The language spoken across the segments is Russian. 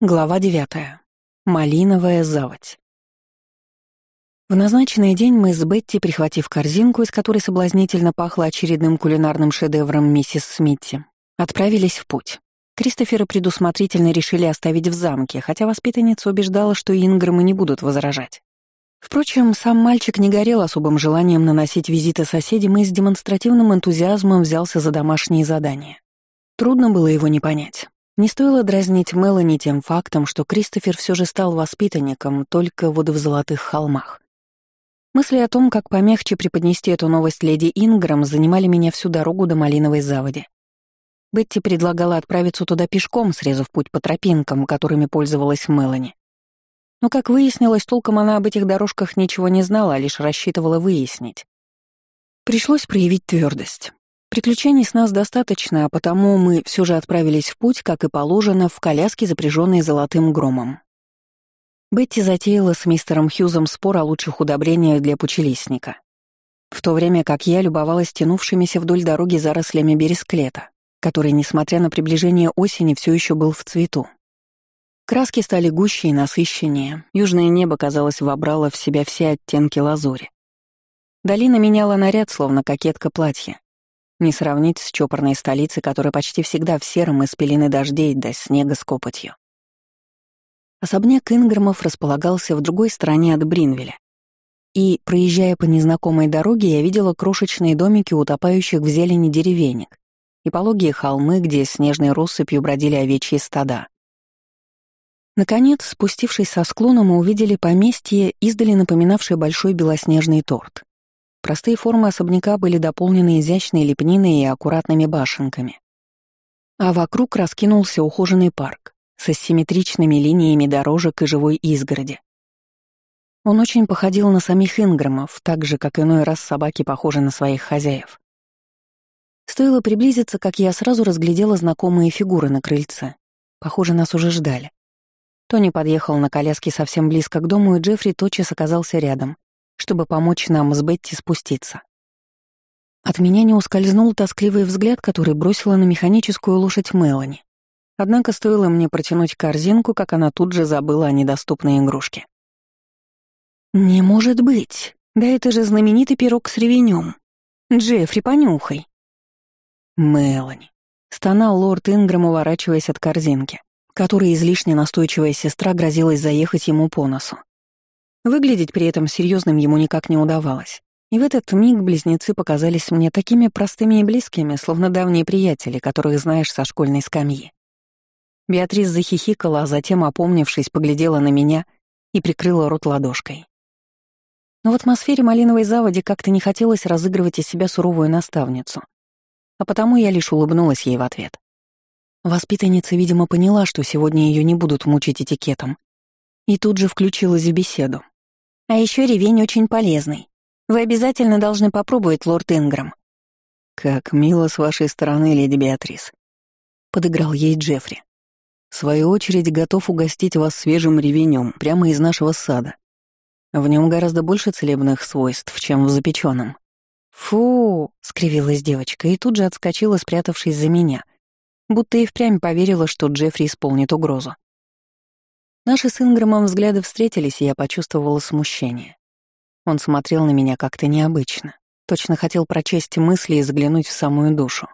Глава девятая. Малиновая заводь. В назначенный день мы с Бетти, прихватив корзинку, из которой соблазнительно пахло очередным кулинарным шедевром миссис Смитти, отправились в путь. Кристофера предусмотрительно решили оставить в замке, хотя воспитанница убеждала, что Инграмы не будут возражать. Впрочем, сам мальчик не горел особым желанием наносить визиты соседям и с демонстративным энтузиазмом взялся за домашние задания. Трудно было его не понять. Не стоило дразнить Мелани тем фактом, что Кристофер все же стал воспитанником только вот в Золотых холмах. Мысли о том, как помягче преподнести эту новость леди Инграм, занимали меня всю дорогу до Малиновой заводи. Бетти предлагала отправиться туда пешком, срезав путь по тропинкам, которыми пользовалась Мелани. Но, как выяснилось, толком она об этих дорожках ничего не знала, а лишь рассчитывала выяснить. Пришлось проявить твердость. Приключений с нас достаточно, а потому мы все же отправились в путь, как и положено, в коляске, запряженной золотым громом. Бетти затеяла с мистером Хьюзом спор о лучших удобрениях для пучелистника. В то время как я любовалась тянувшимися вдоль дороги зарослями бересклета, который, несмотря на приближение осени, все еще был в цвету. Краски стали гуще и насыщеннее, южное небо, казалось, вобрало в себя все оттенки лазури. Долина меняла наряд, словно кокетка платья, не сравнить с чопорной столицей, которая почти всегда в сером из пелены дождей до снега с копотью. Особняк Инграмов располагался в другой стороне от Бринвеля. И, проезжая по незнакомой дороге, я видела крошечные домики утопающих в зелени деревенек и пологие холмы, где снежной россыпью бродили овечьи стада. Наконец, спустившись со склона, мы увидели поместье, издали напоминавшее большой белоснежный торт. Простые формы особняка были дополнены изящной лепниной и аккуратными башенками. А вокруг раскинулся ухоженный парк с асимметричными линиями дорожек и живой изгороди. Он очень походил на самих Инграмов, так же, как иной раз собаки похожи на своих хозяев. Стоило приблизиться, как я сразу разглядела знакомые фигуры на крыльце. Похоже, нас уже ждали. Тони подъехал на коляске совсем близко к дому, и Джеффри тотчас оказался рядом, чтобы помочь нам с Бетти спуститься. От меня не ускользнул тоскливый взгляд, который бросила на механическую лошадь Мелани. Однако стоило мне протянуть корзинку, как она тут же забыла о недоступной игрушке. «Не может быть! Да это же знаменитый пирог с ревенем! Джеффри, понюхай!» «Мелани!» — стонал лорд Ингрэм, уворачиваясь от корзинки, которой излишне настойчивая сестра грозилась заехать ему по носу. Выглядеть при этом серьезным ему никак не удавалось. И в этот миг близнецы показались мне такими простыми и близкими, словно давние приятели, которых знаешь со школьной скамьи. Беатрис захихикала, а затем, опомнившись, поглядела на меня и прикрыла рот ладошкой. Но в атмосфере малиновой заводи как-то не хотелось разыгрывать из себя суровую наставницу, а потому я лишь улыбнулась ей в ответ. Воспитанница, видимо, поняла, что сегодня ее не будут мучить этикетом, и тут же включилась в беседу. А еще ревень очень полезный. Вы обязательно должны попробовать, лорд Инграм. «Как мило с вашей стороны, леди Беатрис», — подыграл ей Джеффри. «В свою очередь готов угостить вас свежим ревенем прямо из нашего сада. В нем гораздо больше целебных свойств, чем в запеченном. «Фу!» — скривилась девочка и тут же отскочила, спрятавшись за меня, будто и впрямь поверила, что Джеффри исполнит угрозу. Наши с Инграмом взгляды встретились, и я почувствовала смущение. Он смотрел на меня как-то необычно, точно хотел прочесть мысли и заглянуть в самую душу.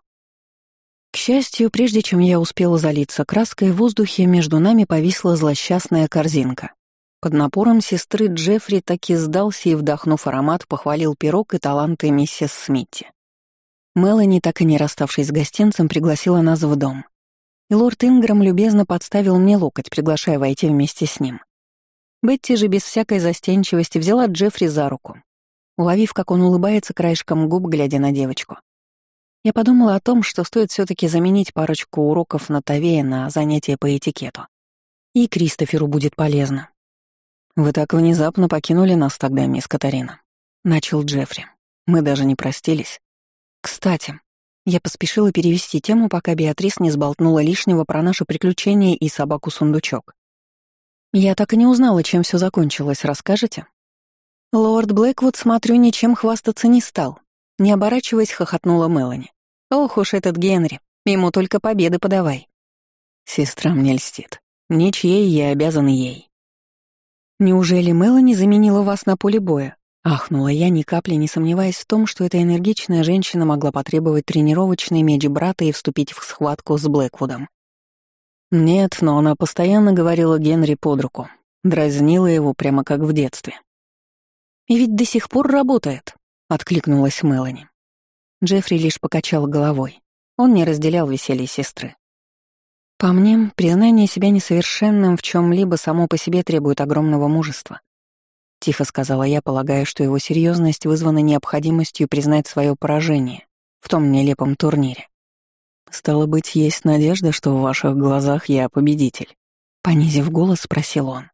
К счастью, прежде чем я успела залиться краской, в воздухе между нами повисла злосчастная корзинка. Под напором сестры Джеффри таки сдался и, вдохнув аромат, похвалил пирог и таланты миссис Смитти. Мелани, так и не расставшись с гостинцем, пригласила нас в дом и лорд Инграм любезно подставил мне локоть, приглашая войти вместе с ним. Бетти же без всякой застенчивости взяла Джеффри за руку, уловив, как он улыбается краешком губ, глядя на девочку. Я подумала о том, что стоит все таки заменить парочку уроков на Тавея на занятия по этикету. И Кристоферу будет полезно. «Вы так внезапно покинули нас тогда, мисс Катарина», — начал Джеффри. «Мы даже не простились. Кстати, я поспешила перевести тему, пока Беатрис не сболтнула лишнего про наше приключение и собаку-сундучок. «Я так и не узнала, чем все закончилось, расскажете?» «Лорд Блэквуд, смотрю, ничем хвастаться не стал», — не оборачиваясь, хохотнула Мелани. «Ох уж этот Генри, ему только победы подавай». «Сестра мне льстит», Ничьей я обязан ей. Неужели Мелани заменила вас на поле боя? Ахнула я, ни капли не сомневаясь в том, что эта энергичная женщина могла потребовать тренировочный меч брата и вступить в схватку с Блэквудом. Нет, но она постоянно говорила Генри под руку, дразнила его прямо как в детстве. «И ведь до сих пор работает», — откликнулась Мелани. Джеффри лишь покачал головой. Он не разделял веселье сестры. По мне, признание себя несовершенным в чем либо само по себе требует огромного мужества. Тихо сказала я, полагая, что его серьезность вызвана необходимостью признать свое поражение в том нелепом турнире. «Стало быть, есть надежда, что в ваших глазах я победитель?» Понизив голос, спросил он.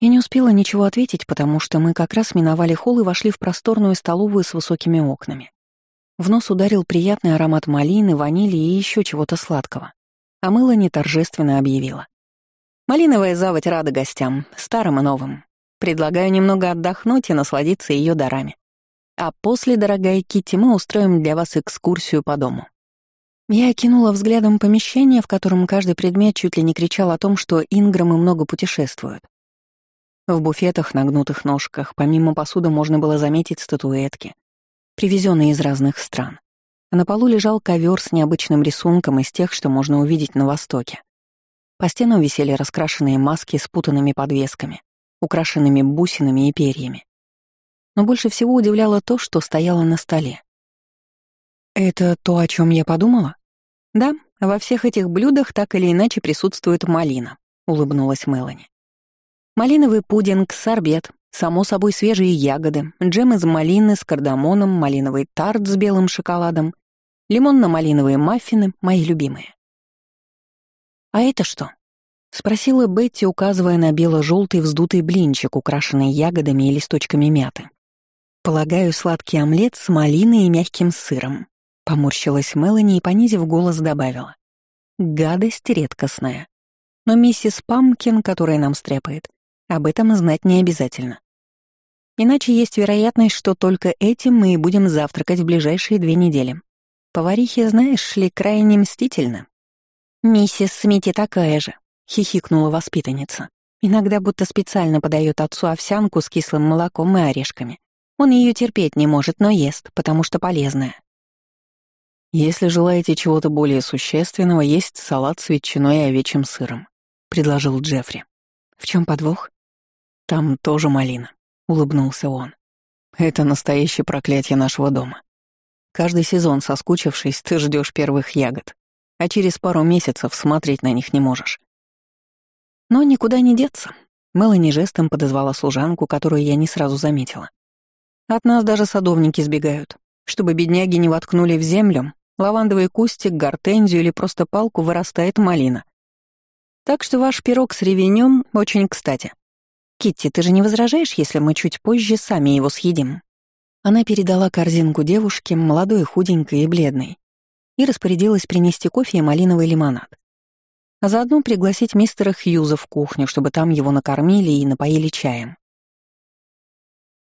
Я не успела ничего ответить, потому что мы как раз миновали холл и вошли в просторную столовую с высокими окнами. В нос ударил приятный аромат малины, ванили и еще чего-то сладкого а Мелани торжественно объявила. «Малиновая заводь рада гостям, старым и новым. Предлагаю немного отдохнуть и насладиться ее дарами. А после, дорогая Китти, мы устроим для вас экскурсию по дому». Я окинула взглядом помещение, в котором каждый предмет чуть ли не кричал о том, что инграмы много путешествуют. В буфетах на гнутых ножках помимо посуды можно было заметить статуэтки, привезенные из разных стран на полу лежал ковер с необычным рисунком из тех, что можно увидеть на Востоке. По стенам висели раскрашенные маски с путанными подвесками, украшенными бусинами и перьями. Но больше всего удивляло то, что стояло на столе. «Это то, о чем я подумала?» «Да, во всех этих блюдах так или иначе присутствует малина», — улыбнулась Мелани. «Малиновый пудинг, сорбет, само собой свежие ягоды, джем из малины с кардамоном, малиновый тарт с белым шоколадом Лимонно-малиновые маффины — мои любимые. «А это что?» — спросила Бетти, указывая на бело-желтый вздутый блинчик, украшенный ягодами и листочками мяты. «Полагаю, сладкий омлет с малиной и мягким сыром», — поморщилась Мелани и, понизив голос, добавила. «Гадость редкостная. Но миссис Памкин, которая нам стряпает, об этом знать не обязательно. Иначе есть вероятность, что только этим мы и будем завтракать в ближайшие две недели. Поварихи, знаешь ли, крайне мстительны. «Миссис Смити такая же», — хихикнула воспитанница. «Иногда будто специально подает отцу овсянку с кислым молоком и орешками. Он ее терпеть не может, но ест, потому что полезная». «Если желаете чего-то более существенного, есть салат с ветчиной и овечьим сыром», — предложил Джеффри. «В чем подвох?» «Там тоже малина», — улыбнулся он. «Это настоящее проклятие нашего дома. Каждый сезон, соскучившись, ты ждешь первых ягод, а через пару месяцев смотреть на них не можешь. Но никуда не деться. Мелани жестом подозвала служанку, которую я не сразу заметила. От нас даже садовники сбегают. Чтобы бедняги не воткнули в землю, лавандовый кустик, гортензию или просто палку вырастает малина. Так что ваш пирог с ревенем очень кстати. Китти, ты же не возражаешь, если мы чуть позже сами его съедим? Она передала корзинку девушке, молодой, худенькой и бледной, и распорядилась принести кофе и малиновый лимонад. А заодно пригласить мистера Хьюза в кухню, чтобы там его накормили и напоили чаем.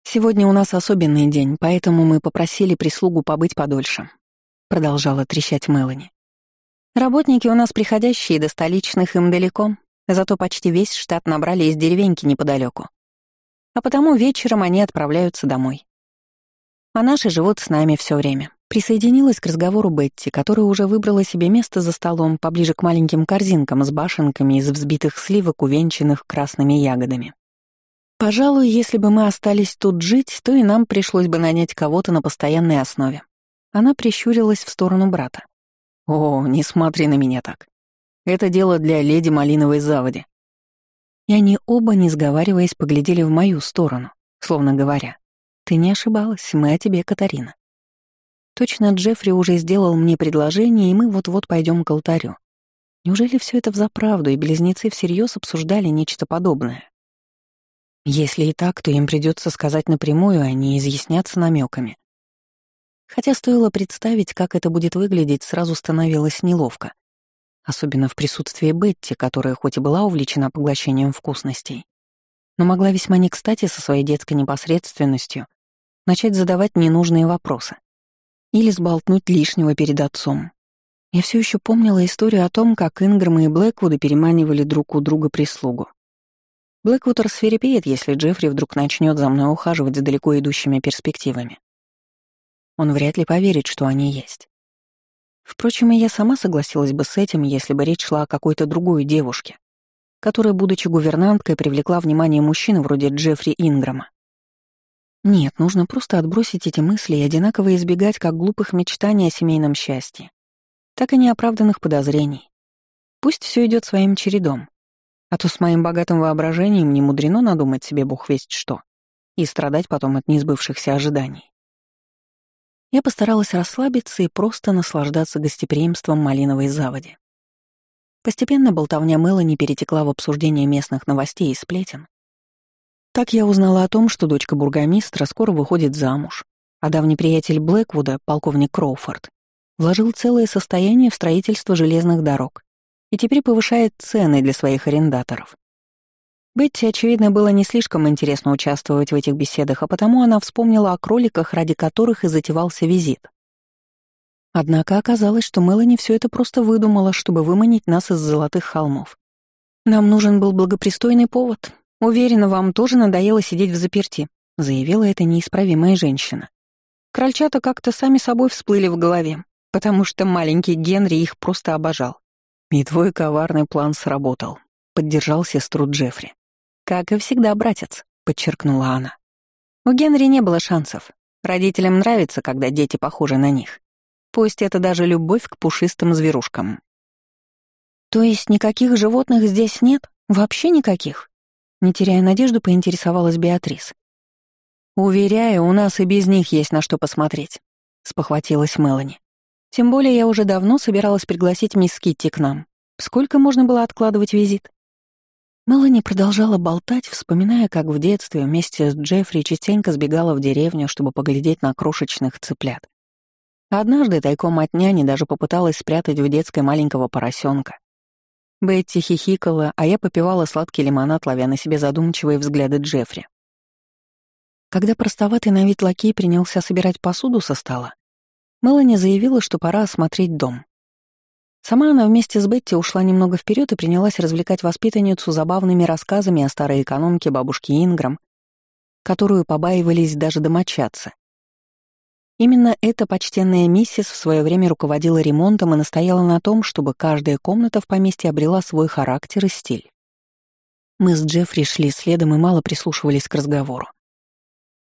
«Сегодня у нас особенный день, поэтому мы попросили прислугу побыть подольше», — продолжала трещать Мелани. «Работники у нас приходящие, до столичных им далеко, зато почти весь штат набрали из деревеньки неподалеку. А потому вечером они отправляются домой. А наши живут с нами все время. Присоединилась к разговору Бетти, которая уже выбрала себе место за столом поближе к маленьким корзинкам с башенками из взбитых сливок, увенчанных красными ягодами. Пожалуй, если бы мы остались тут жить, то и нам пришлось бы нанять кого-то на постоянной основе. Она прищурилась в сторону брата. «О, не смотри на меня так. Это дело для леди Малиновой Заводи». И они оба, не сговариваясь, поглядели в мою сторону, словно говоря, ты не ошибалась, мы о тебе, Катарина. Точно Джеффри уже сделал мне предложение, и мы вот-вот пойдем к алтарю. Неужели все это взаправду, и близнецы всерьез обсуждали нечто подобное? Если и так, то им придется сказать напрямую, а не изъясняться намеками. Хотя стоило представить, как это будет выглядеть, сразу становилось неловко. Особенно в присутствии Бетти, которая хоть и была увлечена поглощением вкусностей, но могла весьма не кстати со своей детской непосредственностью начать задавать ненужные вопросы или сболтнуть лишнего перед отцом. Я все еще помнила историю о том, как Ингрэм и Блэквуды переманивали друг у друга прислугу. Блэквуд рассверепеет, если Джеффри вдруг начнет за мной ухаживать с далеко идущими перспективами. Он вряд ли поверит, что они есть. Впрочем, и я сама согласилась бы с этим, если бы речь шла о какой-то другой девушке, которая, будучи гувернанткой, привлекла внимание мужчины вроде Джеффри Инграма. Нет, нужно просто отбросить эти мысли и одинаково избегать как глупых мечтаний о семейном счастье, так и неоправданных подозрений. Пусть все идет своим чередом. А то с моим богатым воображением не мудрено надумать себе бог весть что и страдать потом от несбывшихся ожиданий. Я постаралась расслабиться и просто наслаждаться гостеприимством малиновой заводи. Постепенно болтовня Мелани перетекла в обсуждение местных новостей и сплетен. Так я узнала о том, что дочка бургомистра скоро выходит замуж, а давний приятель Блэквуда, полковник Кроуфорд, вложил целое состояние в строительство железных дорог и теперь повышает цены для своих арендаторов. Бетти, очевидно, было не слишком интересно участвовать в этих беседах, а потому она вспомнила о кроликах, ради которых и затевался визит. Однако оказалось, что Мелани все это просто выдумала, чтобы выманить нас из золотых холмов. «Нам нужен был благопристойный повод. Уверена, вам тоже надоело сидеть в заперти», — заявила эта неисправимая женщина. Крольчата как-то сами собой всплыли в голове, потому что маленький Генри их просто обожал. «И твой коварный план сработал», — поддержал сестру Джеффри. «Как и всегда, братец», — подчеркнула она. У Генри не было шансов. Родителям нравится, когда дети похожи на них. Пусть это даже любовь к пушистым зверушкам. То есть никаких животных здесь нет? Вообще никаких? Не теряя надежду, поинтересовалась Беатрис. «Уверяю, у нас и без них есть на что посмотреть», — спохватилась Мелани. «Тем более я уже давно собиралась пригласить мисс Китти к нам. Сколько можно было откладывать визит?» Мелани продолжала болтать, вспоминая, как в детстве вместе с Джеффри частенько сбегала в деревню, чтобы поглядеть на крошечных цыплят. Однажды тайком от няни даже попыталась спрятать в детской маленького поросенка. Бетти хихикала, а я попивала сладкий лимонад, ловя на себе задумчивые взгляды Джеффри. Когда простоватый на вид лакей принялся собирать посуду со стола, Мелани заявила, что пора осмотреть дом. Сама она вместе с Бетти ушла немного вперед и принялась развлекать воспитанницу забавными рассказами о старой экономке бабушки Инграм, которую побаивались даже домочадцы. Именно эта почтенная миссис в свое время руководила ремонтом и настояла на том, чтобы каждая комната в поместье обрела свой характер и стиль. Мы с Джеффри шли следом и мало прислушивались к разговору.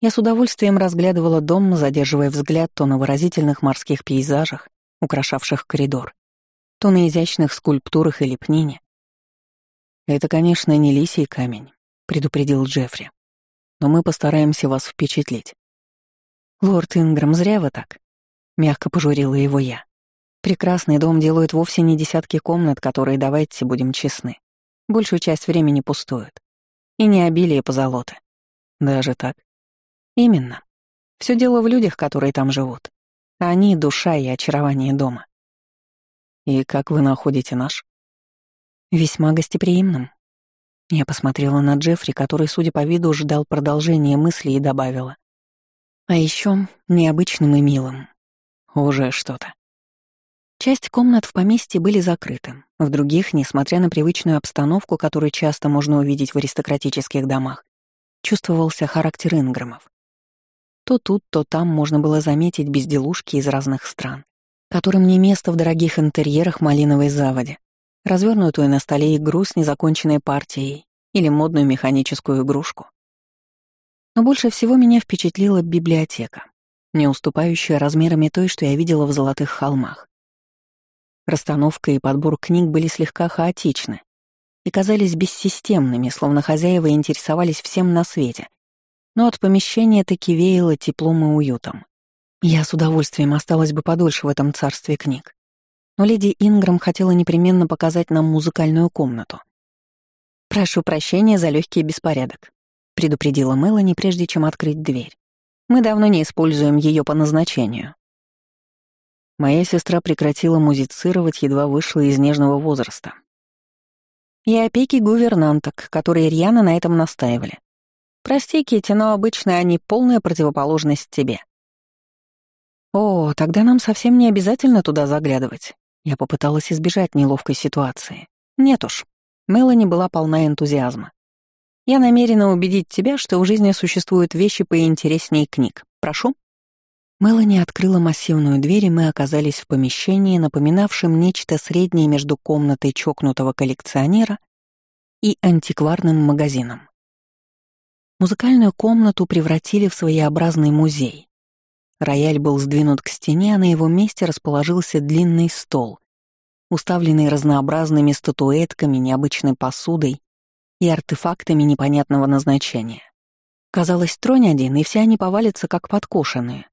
Я с удовольствием разглядывала дом, задерживая взгляд то на выразительных морских пейзажах, украшавших коридор, то на изящных скульптурах и лепнине. «Это, конечно, не лисий камень», — предупредил Джеффри. «Но мы постараемся вас впечатлить. «Лорд Инграм, зря вы так», — мягко пожурила его я. «Прекрасный дом делают вовсе не десятки комнат, которые, давайте будем честны, большую часть времени пустуют. И не обилие позолоты. Даже так? Именно. Все дело в людях, которые там живут. Они — душа и очарование дома. И как вы находите наш? Весьма гостеприимным. Я посмотрела на Джеффри, который, судя по виду, ждал продолжения мысли и добавила. А еще необычным и милым. Уже что-то. Часть комнат в поместье были закрыты, в других, несмотря на привычную обстановку, которую часто можно увидеть в аристократических домах, чувствовался характер инграмов. То тут, то там можно было заметить безделушки из разных стран, которым не место в дорогих интерьерах малиновой заводи, развернутую на столе игру с незаконченной партией или модную механическую игрушку. Но больше всего меня впечатлила библиотека, не уступающая размерами той, что я видела в Золотых холмах. Расстановка и подбор книг были слегка хаотичны и казались бессистемными, словно хозяева интересовались всем на свете. Но от помещения таки веяло теплом и уютом. Я с удовольствием осталась бы подольше в этом царстве книг. Но леди Инграм хотела непременно показать нам музыкальную комнату. «Прошу прощения за легкий беспорядок», предупредила Мелани, прежде чем открыть дверь. «Мы давно не используем ее по назначению». Моя сестра прекратила музицировать, едва вышла из нежного возраста. И опеки гувернанток, которые рьяно на этом настаивали. Прости, Кити, но обычно они полная противоположность тебе. О, тогда нам совсем не обязательно туда заглядывать. Я попыталась избежать неловкой ситуации. Нет уж, Мелани была полна энтузиазма. Я намерена убедить тебя, что в жизни существуют вещи поинтереснее книг. Прошу. Мелани открыла массивную дверь, и мы оказались в помещении, напоминавшем нечто среднее между комнатой чокнутого коллекционера и антикварным магазином. Музыкальную комнату превратили в своеобразный музей. Рояль был сдвинут к стене, а на его месте расположился длинный стол, уставленный разнообразными статуэтками, необычной посудой и артефактами непонятного назначения. Казалось, тронь один, и все они повалятся, как подкошенные.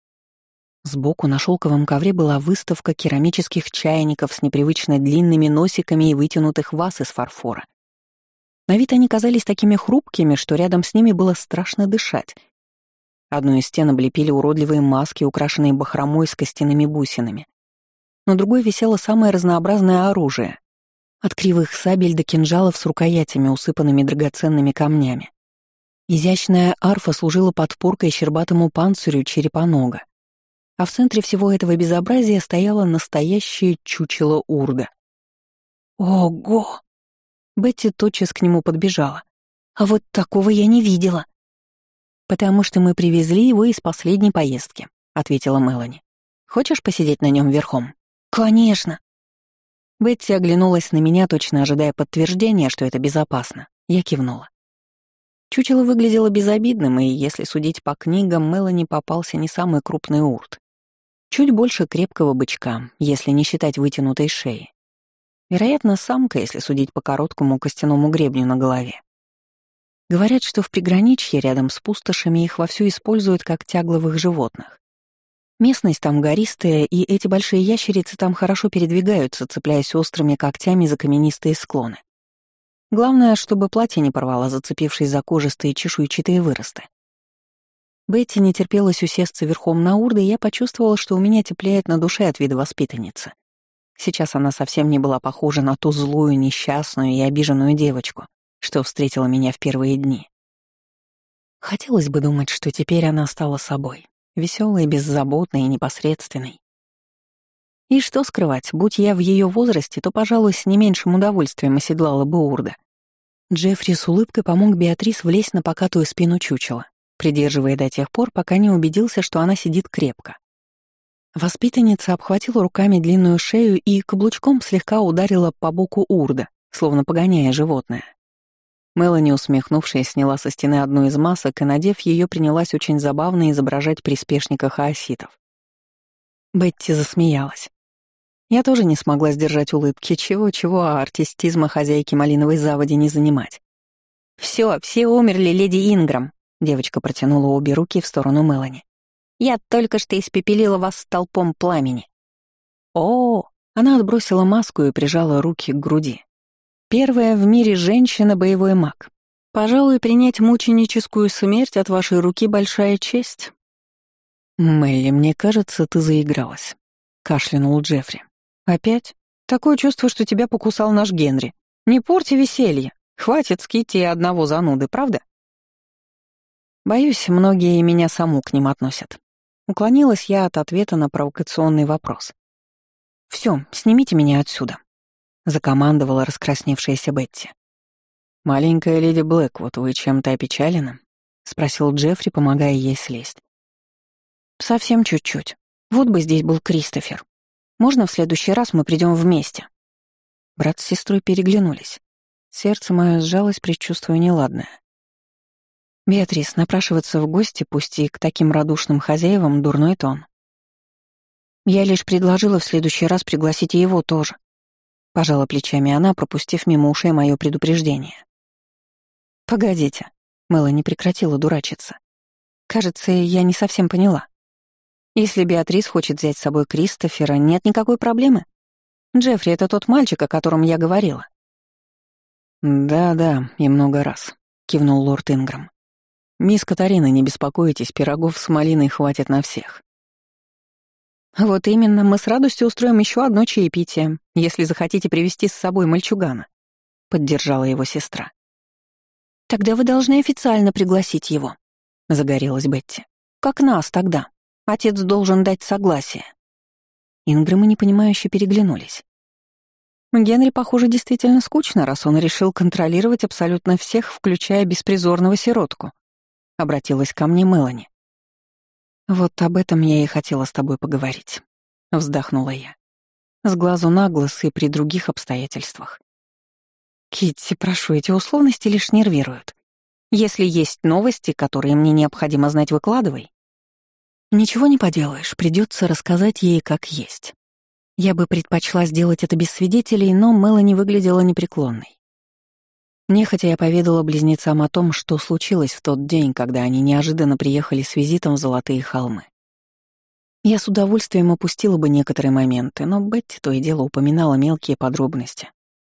Сбоку на шелковом ковре была выставка керамических чайников с непривычно длинными носиками и вытянутых ваз из фарфора. На вид они казались такими хрупкими, что рядом с ними было страшно дышать. Одну из стен облепили уродливые маски, украшенные бахромой с костяными бусинами на другой висело самое разнообразное оружие. От кривых сабель до кинжалов с рукоятями, усыпанными драгоценными камнями. Изящная арфа служила подпоркой щербатому панцирю черепанога. А в центре всего этого безобразия стояло настоящее чучело урда. «Ого!» Бетти тотчас к нему подбежала. «А вот такого я не видела». «Потому что мы привезли его из последней поездки», — ответила Мелани. «Хочешь посидеть на нем верхом?» «Конечно!» Бетти оглянулась на меня, точно ожидая подтверждения, что это безопасно. Я кивнула. Чучело выглядело безобидным, и, если судить по книгам, Мелани попался не самый крупный урт. Чуть больше крепкого бычка, если не считать вытянутой шеи. Вероятно, самка, если судить по короткому костяному гребню на голове. Говорят, что в приграничье рядом с пустошами их вовсю используют как тягловых животных. Местность там гористая, и эти большие ящерицы там хорошо передвигаются, цепляясь острыми когтями за каменистые склоны. Главное, чтобы платье не порвало, зацепившись за кожистые чешуйчатые выросты. Бетти не терпелась усесться верхом на урды, и я почувствовала, что у меня теплеет на душе от вида воспитанницы. Сейчас она совсем не была похожа на ту злую, несчастную и обиженную девочку, что встретила меня в первые дни. Хотелось бы думать, что теперь она стала собой, веселой, беззаботной и непосредственной. И что скрывать, будь я в ее возрасте, то, пожалуй, с не меньшим удовольствием оседлала бы Урда. Джеффри с улыбкой помог Беатрис влезть на покатую спину чучела, придерживая до тех пор, пока не убедился, что она сидит крепко. Воспитанница обхватила руками длинную шею и каблучком слегка ударила по боку Урда, словно погоняя животное. Мелани, усмехнувшись, сняла со стены одну из масок и, надев ее, принялась очень забавно изображать приспешника хаоситов. Бетти засмеялась. Я тоже не смогла сдержать улыбки, чего-чего, а артистизма хозяйки малиновой заводи не занимать. Все, все умерли, леди Инграм», — девочка протянула обе руки в сторону Мелани. «Я только что испепелила вас столпом пламени». О, -о, -о она отбросила маску и прижала руки к груди. Первая в мире женщина-боевой маг. Пожалуй, принять мученическую смерть от вашей руки — большая честь. «Мелли, мне кажется, ты заигралась», — кашлянул Джеффри. «Опять? Такое чувство, что тебя покусал наш Генри. Не порти веселье. Хватит с Китти одного зануды, правда?» Боюсь, многие меня саму к ним относят. Уклонилась я от ответа на провокационный вопрос. «Все, снимите меня отсюда. — закомандовала раскрасневшаяся Бетти. «Маленькая леди Блэквуд, вы чем-то опечалены?» — спросил Джеффри, помогая ей слезть. «Совсем чуть-чуть. Вот бы здесь был Кристофер. Можно в следующий раз мы придем вместе?» Брат с сестрой переглянулись. Сердце мое сжалось, предчувствуя неладное. Беатрис, напрашиваться в гости, пусть и к таким радушным хозяевам, дурной тон. Я лишь предложила в следующий раз пригласить его тоже. Пожала плечами она, пропустив мимо ушей мое предупреждение. «Погодите», — Мэла не прекратила дурачиться. «Кажется, я не совсем поняла. Если Беатрис хочет взять с собой Кристофера, нет никакой проблемы? Джеффри — это тот мальчик, о котором я говорила». «Да-да, и много раз», — кивнул лорд Инграм. «Мисс Катарина, не беспокойтесь, пирогов с малиной хватит на всех. «Вот именно, мы с радостью устроим еще одно чаепитие, если захотите привести с собой мальчугана», — поддержала его сестра. «Тогда вы должны официально пригласить его», — загорелась Бетти. «Как нас тогда. Отец должен дать согласие». Ингрымы непонимающе переглянулись. Генри, похоже, действительно скучно, раз он решил контролировать абсолютно всех, включая беспризорного сиротку. Обратилась ко мне Мелани. «Вот об этом я и хотела с тобой поговорить», — вздохнула я. С глазу на глаз и при других обстоятельствах. Китти, прошу, эти условности лишь нервируют. Если есть новости, которые мне необходимо знать, выкладывай. Ничего не поделаешь, придется рассказать ей как есть. Я бы предпочла сделать это без свидетелей, но Мелани выглядела непреклонной. Нехотя я поведала близнецам о том, что случилось в тот день, когда они неожиданно приехали с визитом в Золотые холмы. Я с удовольствием опустила бы некоторые моменты, но Бетти то и дело упоминала мелкие подробности.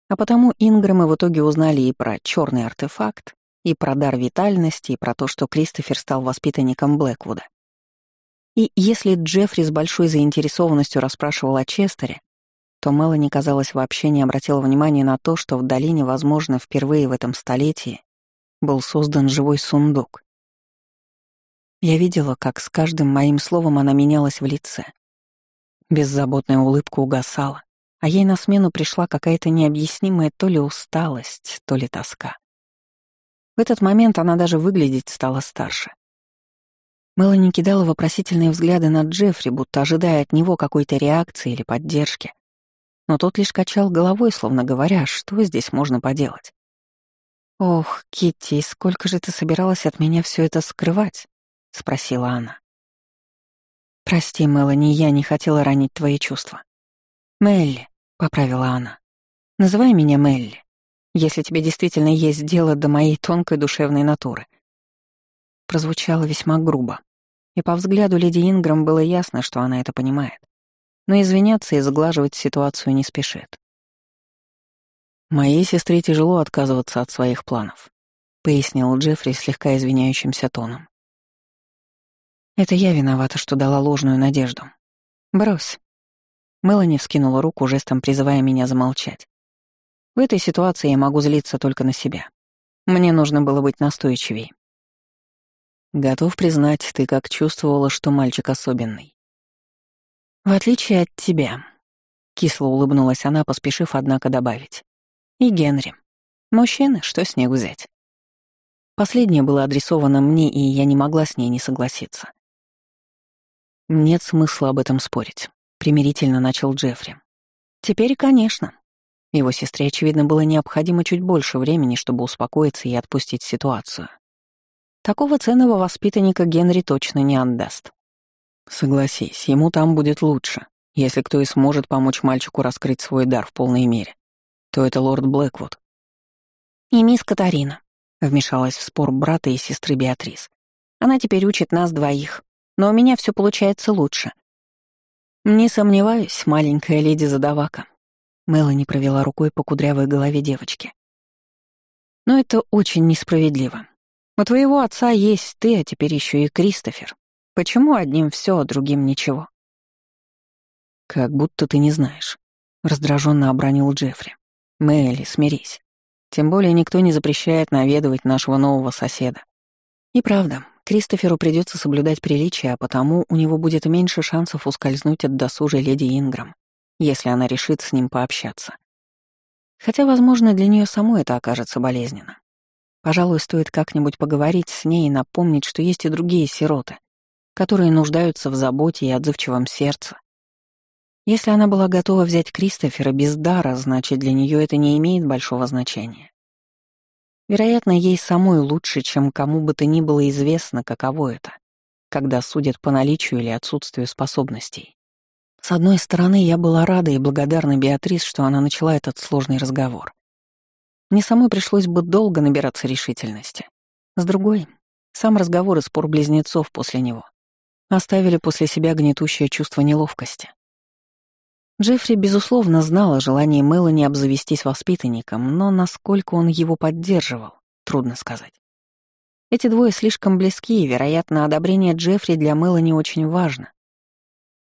А потому Инграмы в итоге узнали и про черный артефакт, и про дар витальности, и про то, что Кристофер стал воспитанником Блэквуда. И если Джеффри с большой заинтересованностью расспрашивал о Честере, то Мелани, казалось, вообще не обратила внимания на то, что в долине, возможно, впервые в этом столетии был создан живой сундук. Я видела, как с каждым моим словом она менялась в лице. Беззаботная улыбка угасала, а ей на смену пришла какая-то необъяснимая то ли усталость, то ли тоска. В этот момент она даже выглядеть стала старше. Мелани кидала вопросительные взгляды на Джеффри, будто ожидая от него какой-то реакции или поддержки. Но тот лишь качал головой, словно говоря, что здесь можно поделать. «Ох, Китти, сколько же ты собиралась от меня все это скрывать?» — спросила она. «Прости, Мелани, я не хотела ранить твои чувства». «Мелли», — поправила она. «Называй меня Мелли, если тебе действительно есть дело до моей тонкой душевной натуры прозвучало весьма грубо. И по взгляду леди Инграм было ясно, что она это понимает. Но извиняться и сглаживать ситуацию не спешит. «Моей сестре тяжело отказываться от своих планов», — пояснил Джеффри слегка извиняющимся тоном. «Это я виновата, что дала ложную надежду. Брось». Мелани вскинула руку, жестом призывая меня замолчать. В этой ситуации я могу злиться только на себя. Мне нужно было быть настойчивее. Готов признать, ты как чувствовала, что мальчик особенный. В отличие от тебя, кисло улыбнулась она, поспешив, однако, добавить. И Генри. Мужчины, что с них взять? Последнее было адресовано мне, и я не могла с ней не согласиться. Нет смысла об этом спорить, примирительно начал Джеффри. Теперь, конечно. Его сестре, очевидно, было необходимо чуть больше времени, чтобы успокоиться и отпустить ситуацию. Такого ценного воспитанника Генри точно не отдаст. Согласись, ему там будет лучше. Если кто и сможет помочь мальчику раскрыть свой дар в полной мере, то это лорд Блэквуд. И мисс Катарина, вмешалась в спор брата и сестры Беатрис. Она теперь учит нас двоих, но у меня все получается лучше. Не сомневаюсь, маленькая леди Задавака. Мелани провела рукой по кудрявой голове девочки. Но это очень несправедливо. У твоего отца есть ты, а теперь еще и Кристофер. Почему одним все, а другим ничего? Как будто ты не знаешь. Раздраженно обронил Джеффри. Мэйли, смирись. Тем более никто не запрещает наведывать нашего нового соседа. И правда, Кристоферу придется соблюдать приличия, а потому у него будет меньше шансов ускользнуть от досужей леди Инграм, если она решит с ним пообщаться. Хотя, возможно, для нее самой это окажется болезненно. Пожалуй, стоит как-нибудь поговорить с ней и напомнить, что есть и другие сироты, которые нуждаются в заботе и отзывчивом сердце. Если она была готова взять Кристофера без дара, значит, для нее это не имеет большого значения. Вероятно, ей самой лучше, чем кому бы то ни было известно, каково это, когда судят по наличию или отсутствию способностей. С одной стороны, я была рада и благодарна Беатрис, что она начала этот сложный разговор. Мне самой пришлось бы долго набираться решительности. С другой, сам разговор и спор близнецов после него оставили после себя гнетущее чувство неловкости. Джеффри, безусловно, знал о желании Мелани обзавестись воспитанником, но насколько он его поддерживал, трудно сказать. Эти двое слишком близки, и, вероятно, одобрение Джеффри для Мелани очень важно.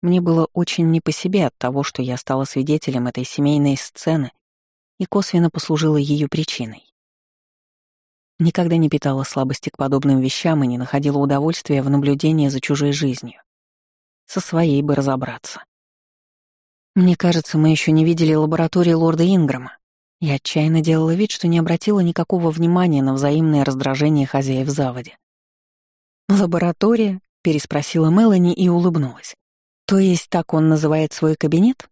Мне было очень не по себе от того, что я стала свидетелем этой семейной сцены и косвенно послужила ее причиной. Никогда не питала слабости к подобным вещам и не находила удовольствия в наблюдении за чужой жизнью. Со своей бы разобраться. Мне кажется, мы еще не видели лаборатории лорда Инграма. Я отчаянно делала вид, что не обратила никакого внимания на взаимное раздражение хозяев заводе. «Лаборатория?» — переспросила Мелани и улыбнулась. «То есть так он называет свой кабинет?»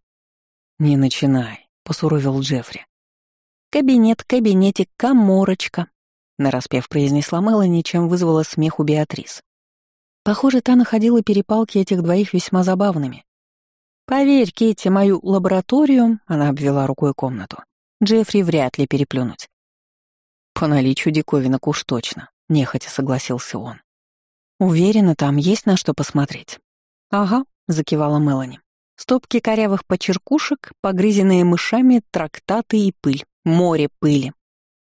«Не начинай», — посуровил Джеффри. «Кабинет, кабинетик, коморочка», — нараспев произнесла Мелани, чем вызвала смех у Беатрис. Похоже, та находила перепалки этих двоих весьма забавными. «Поверь, Китти, мою лабораторию», — она обвела рукой комнату, — «Джеффри вряд ли переплюнуть». «По наличию диковинок уж точно», — нехотя согласился он. «Уверена, там есть на что посмотреть». «Ага», — закивала Мелани. «Стопки корявых почеркушек, погрызенные мышами, трактаты и пыль, море пыли.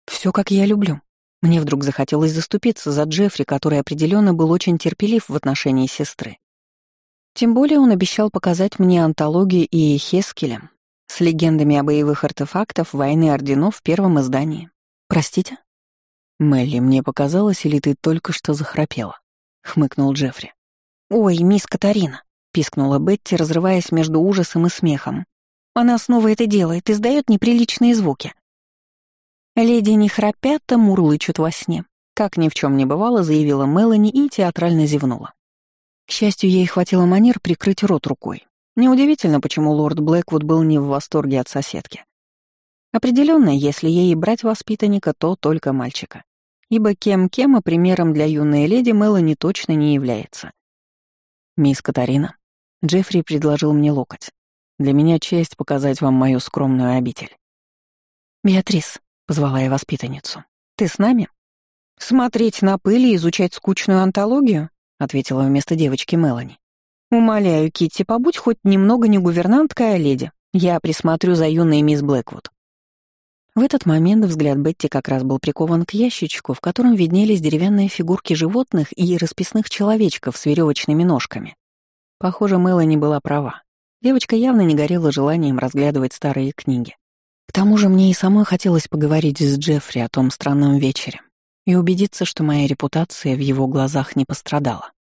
Все как я люблю». Мне вдруг захотелось заступиться за Джеффри, который определенно был очень терпелив в отношении сестры. Тем более он обещал показать мне антологию и Хескеля с легендами о боевых артефактах войны орденов в первом издании. Простите? Мелли, мне показалось, или ты только что захрапела? хмыкнул Джеффри. Ой, мисс Катарина, пискнула Бетти, разрываясь между ужасом и смехом. Она снова это делает, издает неприличные звуки. Леди не храпят, а мурлычут во сне. Как ни в чем не бывало, заявила Мелани и театрально зевнула. К счастью, ей хватило манер прикрыть рот рукой. Неудивительно, почему лорд Блэквуд был не в восторге от соседки. Определенно, если ей брать воспитанника, то только мальчика. Ибо кем-кем, а примером для юной леди Мелани точно не является. «Мисс Катарина», — Джеффри предложил мне локоть. «Для меня честь показать вам мою скромную обитель». «Беатрис», — позвала я воспитанницу, — «ты с нами?» «Смотреть на пыль и изучать скучную антологию?» — ответила вместо девочки Мелани. «Умоляю, Китти, побудь хоть немного не гувернанткой, а леди. Я присмотрю за юной мисс Блэквуд». В этот момент взгляд Бетти как раз был прикован к ящичку, в котором виднелись деревянные фигурки животных и расписных человечков с веревочными ножками. Похоже, Мелани была права. Девочка явно не горела желанием разглядывать старые книги. К тому же мне и самой хотелось поговорить с Джеффри о том странном вечере и убедиться, что моя репутация в его глазах не пострадала.